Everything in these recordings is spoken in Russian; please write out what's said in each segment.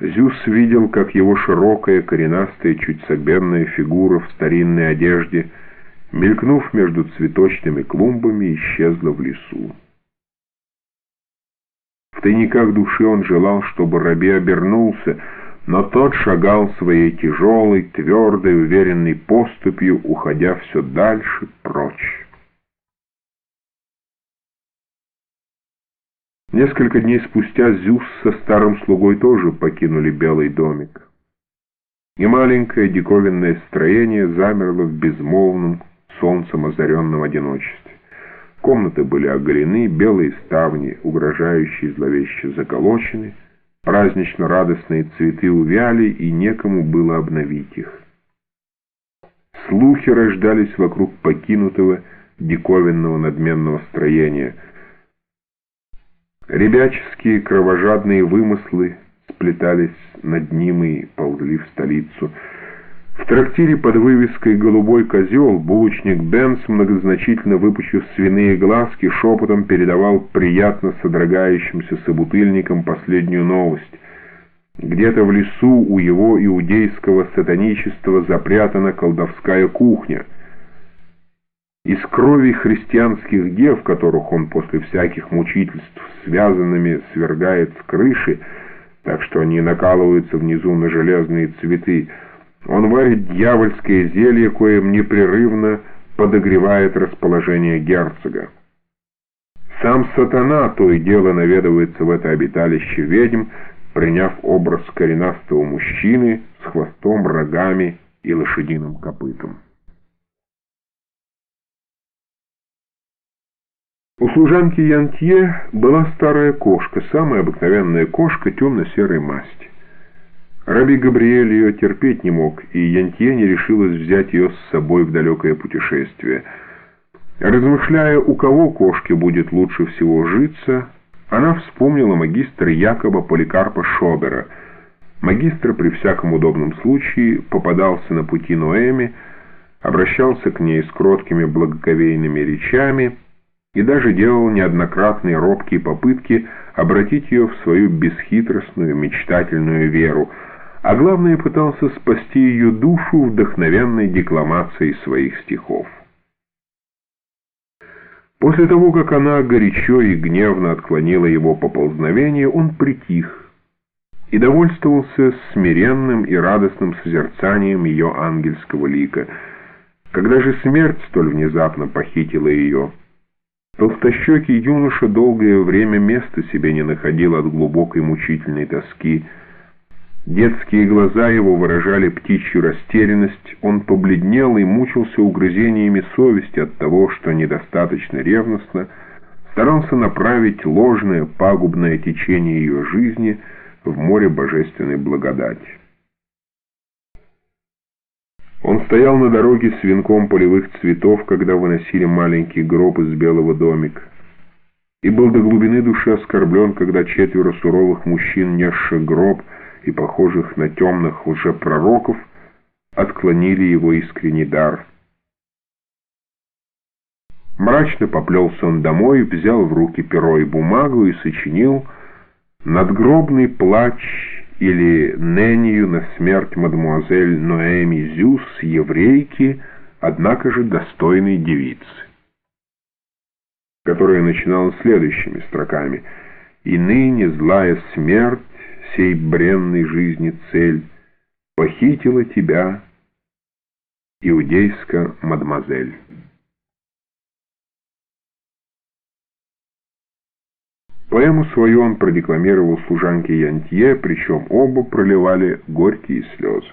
Зюс видел, как его широкая, коренастая, чуть согбенная фигура в старинной одежде, мелькнув между цветочными клумбами, исчезла в лесу. В тайниках души он желал, чтобы Раби обернулся, но тот шагал своей тяжелой, твердой, уверенной поступью, уходя все дальше, прочь. Несколько дней спустя Зюс со старым слугой тоже покинули Белый домик. И маленькое диковинное строение замерло в безмолвном, солнцем озаренном одиночестве. Комнаты были оголены, белые ставни, угрожающие зловеще заколочены, празднично-радостные цветы увяли, и некому было обновить их. Слухи рождались вокруг покинутого, диковинного надменного строения — Ребяческие кровожадные вымыслы сплетались над ним и ползли в столицу. В трактире под вывеской «Голубой козел» булочник Бенс, многозначительно выпучив свиные глазки, шепотом передавал приятно содрогающимся собутыльникам последнюю новость. Где-то в лесу у его иудейского сатаничества запрятана колдовская кухня — из крови христианских дев, которых он после всяких мучительств связанными свергает с крыши, так что они накалываются внизу на железные цветы, он варит дьявольское зелье, коим непрерывно подогревает расположение герцога. Сам сатана то и дело наведывается в это обиталище ведьм, приняв образ коренастого мужчины с хвостом, рогами и лошадиным копытом. У служанки Янтье была старая кошка, самая обыкновенная кошка темно-серой масти. Раби Габриэль ее терпеть не мог, и Янтье не решилась взять ее с собой в далекое путешествие. Размышляя, у кого кошке будет лучше всего житься, она вспомнила магистра Якоба Поликарпа Шобера. Магистр при всяком удобном случае попадался на пути Ноэми, обращался к ней с кроткими благоговейными речами — и даже делал неоднократные робкие попытки обратить ее в свою бесхитростную, мечтательную веру, а главное пытался спасти ее душу вдохновенной декламацией своих стихов. После того, как она горячо и гневно отклонила его поползновение, он притих и довольствовался смиренным и радостным созерцанием ее ангельского лика. Когда же смерть столь внезапно похитила ее, Толстощекий юноша долгое время места себе не находил от глубокой мучительной тоски. Детские глаза его выражали птичью растерянность, он побледнел и мучился угрызениями совести от того, что недостаточно ревностно старался направить ложное пагубное течение ее жизни в море божественной благодати. Он стоял на дороге с венком полевых цветов, когда выносили маленький гроб из белого домика. И был до глубины души оскорблен, когда четверо суровых мужчин, несших гроб и похожих на темных лжепророков, отклонили его искренний дар. Мрачно поплелся он домой, взял в руки перо и бумагу и сочинил надгробный плач или Нению на смерть мадемуазель Ноэми Зюс, еврейки, однако же достойной девицы, которая начинала следующими строками «И ныне злая смерть, сей бренной жизни цель, похитила тебя, иудейска мадемуазель». Поэму свою он продекламировал служанке Янтье, причем оба проливали горькие слезы.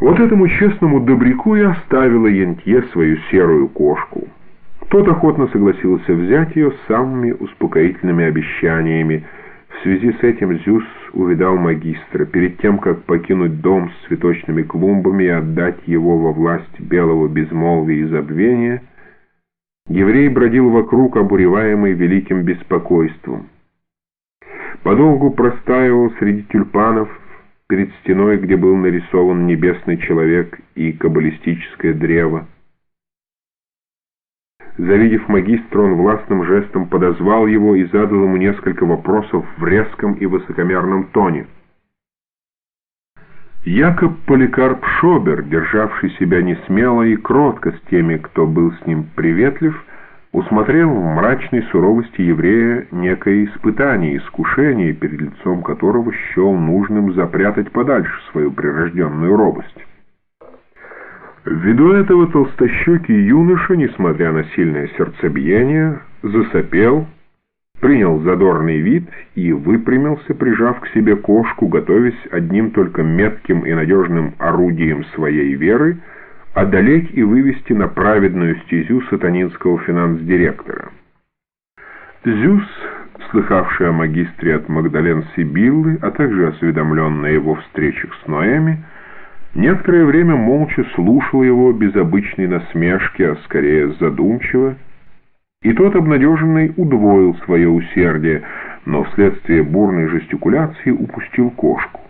Вот этому честному добряку и оставила Янтье свою серую кошку. Тот охотно согласился взять ее с самыми успокоительными обещаниями. В связи с этим Зюс увидал магистра. Перед тем, как покинуть дом с цветочными клумбами и отдать его во власть белого безмолвия и забвения, Еврей бродил вокруг, обуреваемый великим беспокойством. Подолгу простаивал среди тюльпанов перед стеной, где был нарисован небесный человек и каббалистическое древо. Завидев магистра, он властным жестом подозвал его и задал ему несколько вопросов в резком и высокомерном тоне. Якоб Поликарп Шобер, державший себя несмело и кротко с теми, кто был с ним приветлив, усмотрел в мрачной суровости еврея некое испытание, искушение, перед лицом которого счел нужным запрятать подальше свою прирожденную робость. Ввиду этого толстощекий юноша, несмотря на сильное сердцебиение, засопел, принял задорный вид и выпрямился, прижав к себе кошку, готовясь одним только метким и надежным орудием своей веры одолеть и вывести на праведную стезю сатанинского финанс-директора. Зюс, слыхавший о магистре от Магдален Сибиллы, а также осведомленный его встречах с Ноэми, некоторое время молча слушал его без обычной насмешки, а скорее задумчиво, и тот, обнадеженный, удвоил свое усердие, но вследствие бурной жестикуляции упустил кошку.